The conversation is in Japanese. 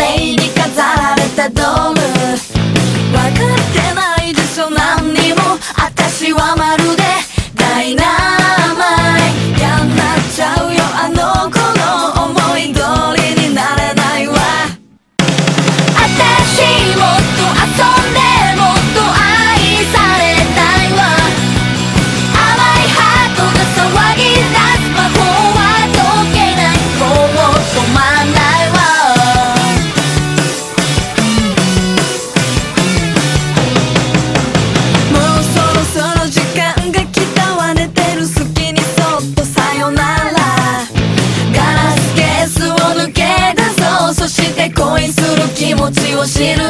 レイに飾られたドームする気持ちを知る